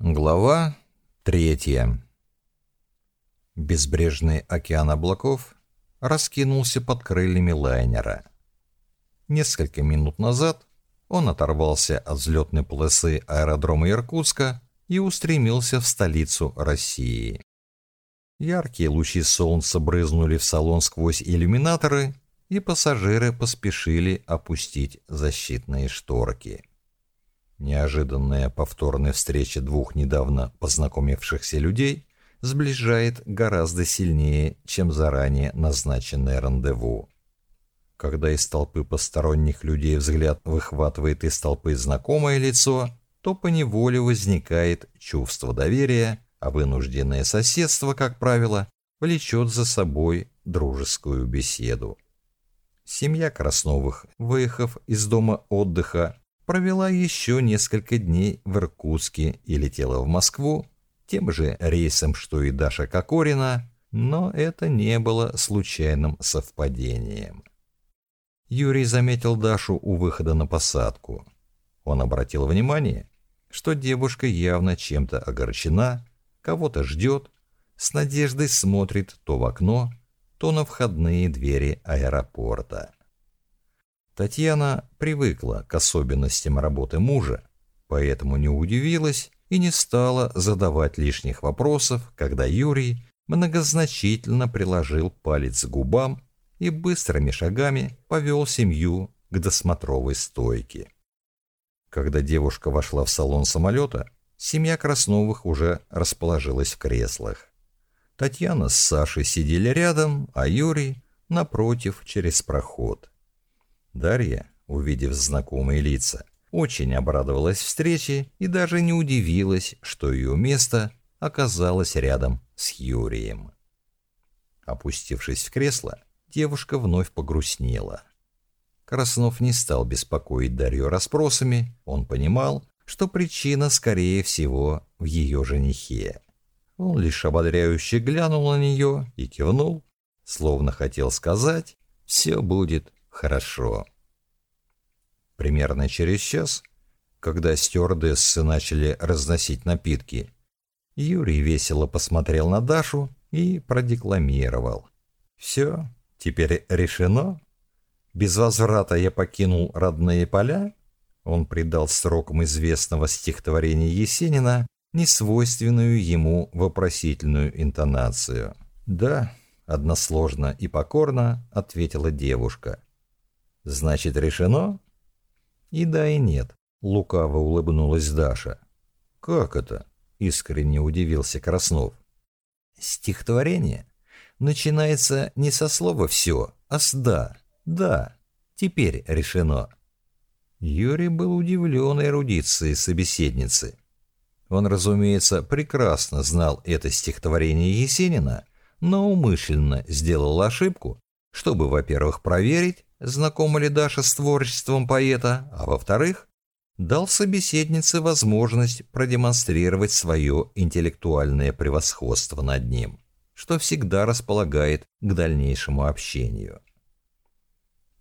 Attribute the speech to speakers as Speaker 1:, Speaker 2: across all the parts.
Speaker 1: Глава третья. Безбрежный океан облаков раскинулся под крыльями лайнера. Несколько минут назад он оторвался от взлетной полосы аэродрома Иркутска и устремился в столицу России. Яркие лучи солнца брызнули в салон сквозь иллюминаторы, и пассажиры поспешили опустить защитные шторки. Неожиданная повторная встреча двух недавно познакомившихся людей сближает гораздо сильнее, чем заранее назначенное рандеву. Когда из толпы посторонних людей взгляд выхватывает из толпы знакомое лицо, то поневоле возникает чувство доверия, а вынужденное соседство, как правило, влечет за собой дружескую беседу. Семья Красновых, выехав из дома отдыха, провела еще несколько дней в Иркутске и летела в Москву тем же рейсом, что и Даша Кокорина, но это не было случайным совпадением. Юрий заметил Дашу у выхода на посадку. Он обратил внимание, что девушка явно чем-то огорчена, кого-то ждет, с надеждой смотрит то в окно, то на входные двери аэропорта. Татьяна привыкла к особенностям работы мужа, поэтому не удивилась и не стала задавать лишних вопросов, когда Юрий многозначительно приложил палец к губам и быстрыми шагами повел семью к досмотровой стойке. Когда девушка вошла в салон самолета, семья Красновых уже расположилась в креслах. Татьяна с Сашей сидели рядом, а Юрий напротив через проход. Дарья, увидев знакомые лица, очень обрадовалась встрече и даже не удивилась, что ее место оказалось рядом с Юрием. Опустившись в кресло, девушка вновь погрустнела. Краснов не стал беспокоить Дарью расспросами, он понимал, что причина, скорее всего, в ее женихе. Он лишь ободряюще глянул на нее и кивнул, словно хотел сказать «все будет хорошо. Примерно через час, когда стюардессы начали разносить напитки, Юрий весело посмотрел на Дашу и продекламировал. «Все, теперь решено. Без возврата я покинул родные поля». Он придал срокам известного стихотворения Есенина несвойственную ему вопросительную интонацию. «Да», — односложно и покорно ответила девушка. Значит, решено? И да, и нет. Лукаво улыбнулась Даша. Как это? Искренне удивился Краснов. Стихотворение начинается не со слова «все», а с «да». «Да, теперь решено». Юрий был удивлен эрудицией собеседницы. Он, разумеется, прекрасно знал это стихотворение Есенина, но умышленно сделал ошибку, чтобы, во-первых, проверить, знакома ли Даша с творчеством поэта, а во-вторых, дал собеседнице возможность продемонстрировать свое интеллектуальное превосходство над ним, что всегда располагает к дальнейшему общению.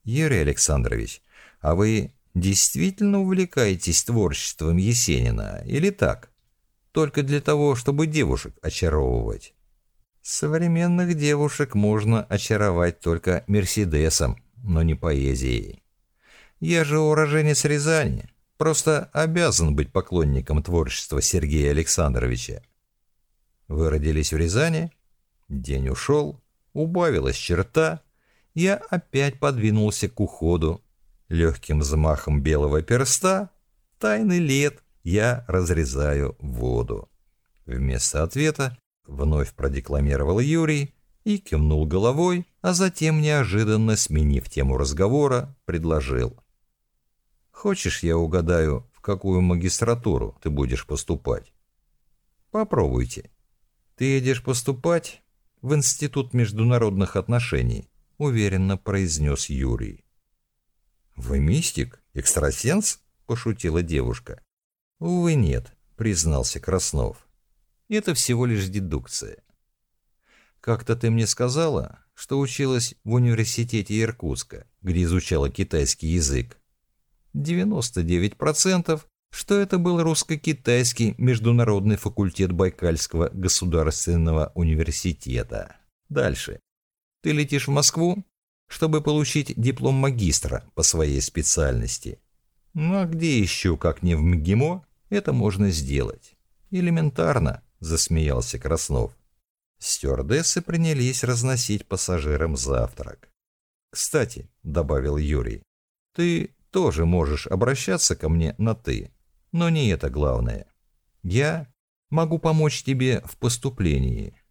Speaker 1: Юрий Александрович, а вы действительно увлекаетесь творчеством Есенина или так? Только для того, чтобы девушек очаровывать? Современных девушек можно очаровать только Мерседесом, но не поэзией. Я же уроженец Рязани, просто обязан быть поклонником творчества Сергея Александровича. Вы родились в Рязани? День ушел, убавилась черта, я опять подвинулся к уходу. Легким взмахом белого перста, тайный лет, я разрезаю воду. Вместо ответа вновь продекламировал Юрий, и кивнул головой, а затем, неожиданно сменив тему разговора, предложил. «Хочешь, я угадаю, в какую магистратуру ты будешь поступать?» «Попробуйте. Ты едешь поступать в Институт международных отношений», уверенно произнес Юрий. «Вы мистик? Экстрасенс?» – пошутила девушка. «Увы, нет», – признался Краснов. «Это всего лишь дедукция. Как-то ты мне сказала, что училась в университете Иркутска, где изучала китайский язык. 99% что это был русско-китайский международный факультет Байкальского государственного университета. Дальше. Ты летишь в Москву, чтобы получить диплом магистра по своей специальности. Ну а где еще, как не в МГИМО, это можно сделать? Элементарно, засмеялся Краснов. Стюардессы принялись разносить пассажирам завтрак. «Кстати», — добавил Юрий, — «ты тоже можешь обращаться ко мне на «ты». Но не это главное. Я могу помочь тебе в поступлении.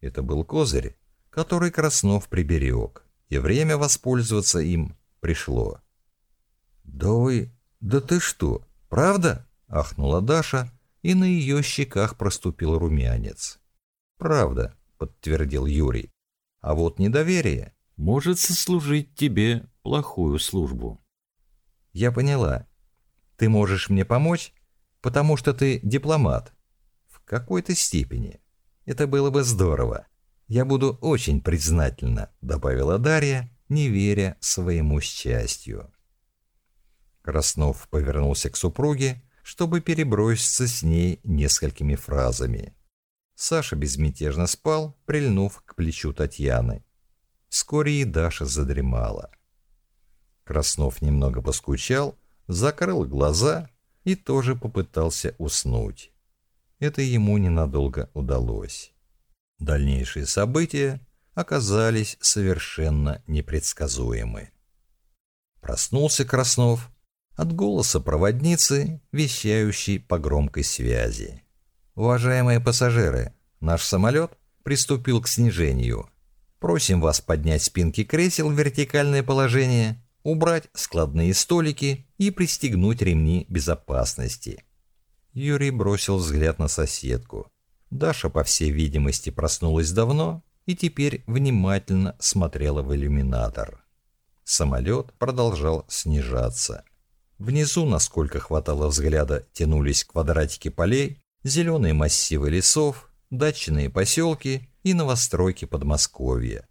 Speaker 1: Это был козырь, который Краснов приберег, и время воспользоваться им пришло. «Да вы... да ты что, правда?» — ахнула Даша, и на ее щеках проступил румянец. «Правда», — подтвердил Юрий. «А вот недоверие может сослужить тебе плохую службу». «Я поняла. Ты можешь мне помочь, потому что ты дипломат. В какой-то степени. Это было бы здорово. Я буду очень признательна», — добавила Дарья, не веря своему счастью. Краснов повернулся к супруге, чтобы переброситься с ней несколькими фразами. Саша безмятежно спал, прильнув к плечу Татьяны. Вскоре и Даша задремала. Краснов немного поскучал, закрыл глаза и тоже попытался уснуть. Это ему ненадолго удалось. Дальнейшие события оказались совершенно непредсказуемы. Проснулся Краснов от голоса проводницы, вещающей по громкой связи. «Уважаемые пассажиры, наш самолет приступил к снижению. Просим вас поднять спинки кресел в вертикальное положение убрать складные столики и пристегнуть ремни безопасности. Юрий бросил взгляд на соседку. Даша, по всей видимости, проснулась давно и теперь внимательно смотрела в иллюминатор. Самолет продолжал снижаться. Внизу, насколько хватало взгляда, тянулись квадратики полей, зеленые массивы лесов, дачные поселки и новостройки Подмосковья.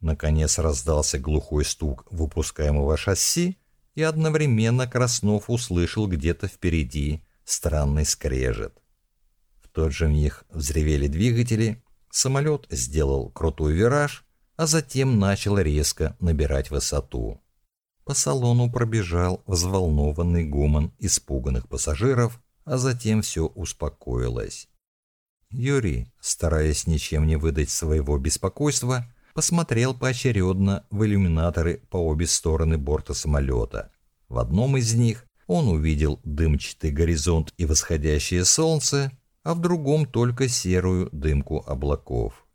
Speaker 1: Наконец раздался глухой стук выпускаемого шасси, и одновременно Краснов услышал где-то впереди странный скрежет. В тот же миг взревели двигатели, самолет сделал крутой вираж, а затем начал резко набирать высоту. По салону пробежал взволнованный гуман испуганных пассажиров, а затем все успокоилось. Юрий, стараясь ничем не выдать своего беспокойства, посмотрел поочередно в иллюминаторы по обе стороны борта самолета. В одном из них он увидел дымчатый горизонт и восходящее солнце, а в другом только серую дымку облаков.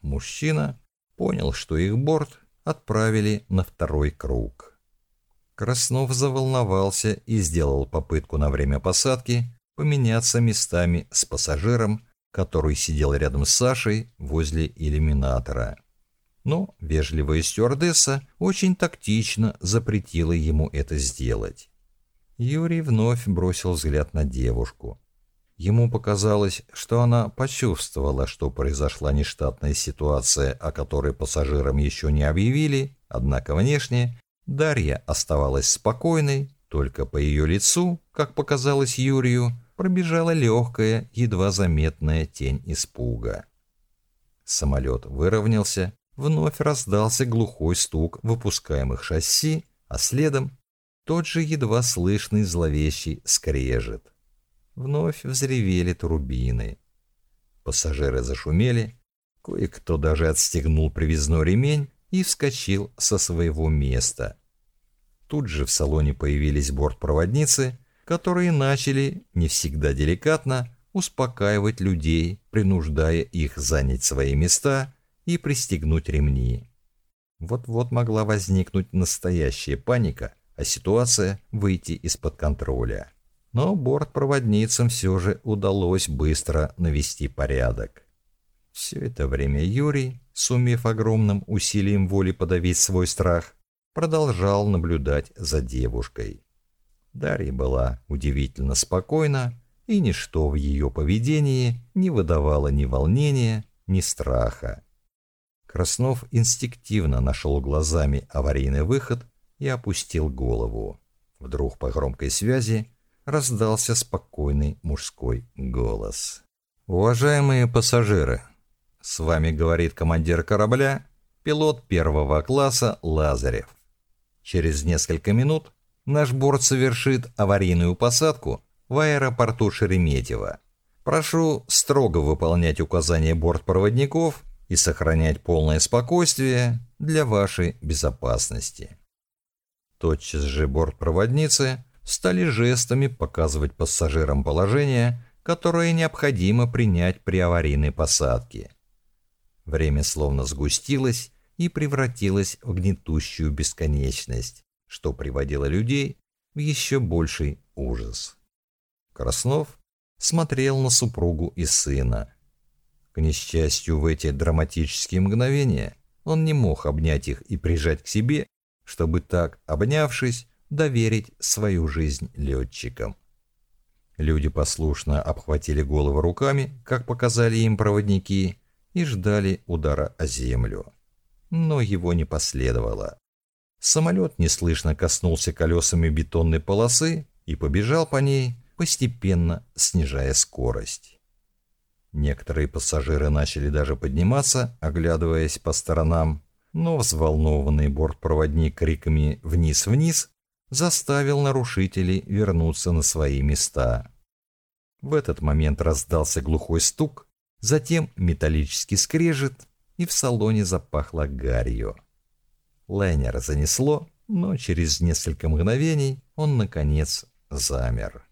Speaker 1: Мужчина понял, что их борт отправили на второй круг. Краснов заволновался и сделал попытку на время посадки поменяться местами с пассажиром, который сидел рядом с Сашей возле иллюминатора но вежливая стюардесса очень тактично запретила ему это сделать. Юрий вновь бросил взгляд на девушку. Ему показалось, что она почувствовала, что произошла нештатная ситуация, о которой пассажирам еще не объявили, однако внешне Дарья оставалась спокойной, только по ее лицу, как показалось Юрию, пробежала легкая, едва заметная тень испуга. Самолет выровнялся, вновь раздался глухой стук выпускаемых шасси, а следом тот же едва слышный зловещий скрежет. Вновь взревели турбины. Пассажиры зашумели, кое-кто даже отстегнул привязной ремень и вскочил со своего места. Тут же в салоне появились бортпроводницы, которые начали, не всегда деликатно, успокаивать людей, принуждая их занять свои места и пристегнуть ремни. Вот-вот могла возникнуть настоящая паника, а ситуация выйти из-под контроля. Но бортпроводницам все же удалось быстро навести порядок. Все это время Юрий, сумев огромным усилием воли подавить свой страх, продолжал наблюдать за девушкой. Дарья была удивительно спокойна, и ничто в ее поведении не выдавало ни волнения, ни страха. Краснов инстинктивно нашел глазами аварийный выход и опустил голову. Вдруг по громкой связи раздался спокойный мужской голос. «Уважаемые пассажиры, с вами говорит командир корабля, пилот первого класса Лазарев. Через несколько минут наш борт совершит аварийную посадку в аэропорту Шереметьево. Прошу строго выполнять указания бортпроводников и сохранять полное спокойствие для вашей безопасности. Тотчас же бортпроводницы стали жестами показывать пассажирам положение, которое необходимо принять при аварийной посадке. Время словно сгустилось и превратилось в гнетущую бесконечность, что приводило людей в еще больший ужас. Краснов смотрел на супругу и сына. К несчастью, в эти драматические мгновения он не мог обнять их и прижать к себе, чтобы так, обнявшись, доверить свою жизнь летчикам. Люди послушно обхватили головы руками, как показали им проводники, и ждали удара о землю. Но его не последовало. Самолет неслышно коснулся колесами бетонной полосы и побежал по ней, постепенно снижая скорость. Некоторые пассажиры начали даже подниматься, оглядываясь по сторонам, но взволнованный бортпроводник криками «Вниз-вниз!» заставил нарушителей вернуться на свои места. В этот момент раздался глухой стук, затем металлический скрежет, и в салоне запахло гарью. Лайнер занесло, но через несколько мгновений он, наконец, замер.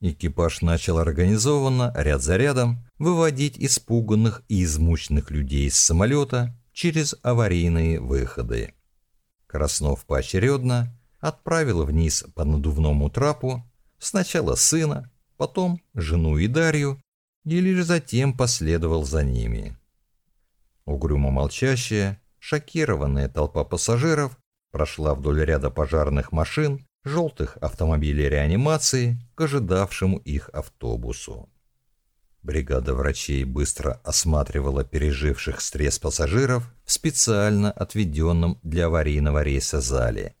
Speaker 1: Экипаж начал организованно, ряд за рядом, выводить испуганных и измученных людей из самолета через аварийные выходы. Краснов поочередно отправил вниз по надувному трапу сначала сына, потом жену и Дарью, и лишь затем последовал за ними. Угрюмо молчащая, шокированная толпа пассажиров прошла вдоль ряда пожарных машин, желтых автомобилей реанимации к ожидавшему их автобусу. Бригада врачей быстро осматривала переживших стресс пассажиров в специально отведенном для аварийного рейса зале.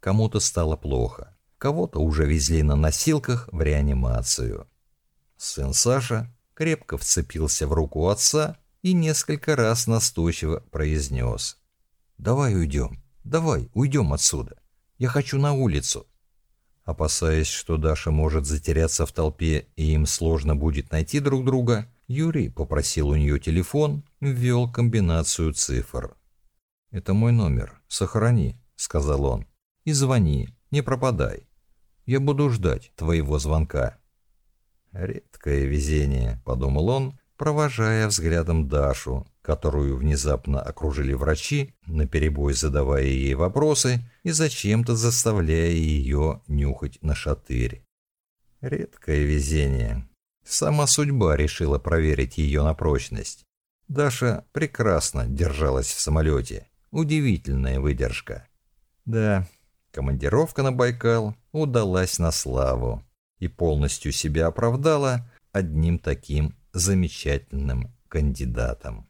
Speaker 1: Кому-то стало плохо, кого-то уже везли на носилках в реанимацию. Сын Саша крепко вцепился в руку отца и несколько раз настойчиво произнес. «Давай уйдем, давай уйдем отсюда. Я хочу на улицу». Опасаясь, что Даша может затеряться в толпе и им сложно будет найти друг друга, Юрий попросил у нее телефон, ввел комбинацию цифр. «Это мой номер, сохрани», — сказал он. «И звони, не пропадай. Я буду ждать твоего звонка». «Редкое везение», — подумал он, провожая взглядом Дашу, которую внезапно окружили врачи, наперебой задавая ей вопросы и зачем-то заставляя ее нюхать на шатырь. Редкое везение. Сама судьба решила проверить ее на прочность. Даша прекрасно держалась в самолете. Удивительная выдержка. Да, командировка на Байкал удалась на славу и полностью себя оправдала одним таким замечательным кандидатом.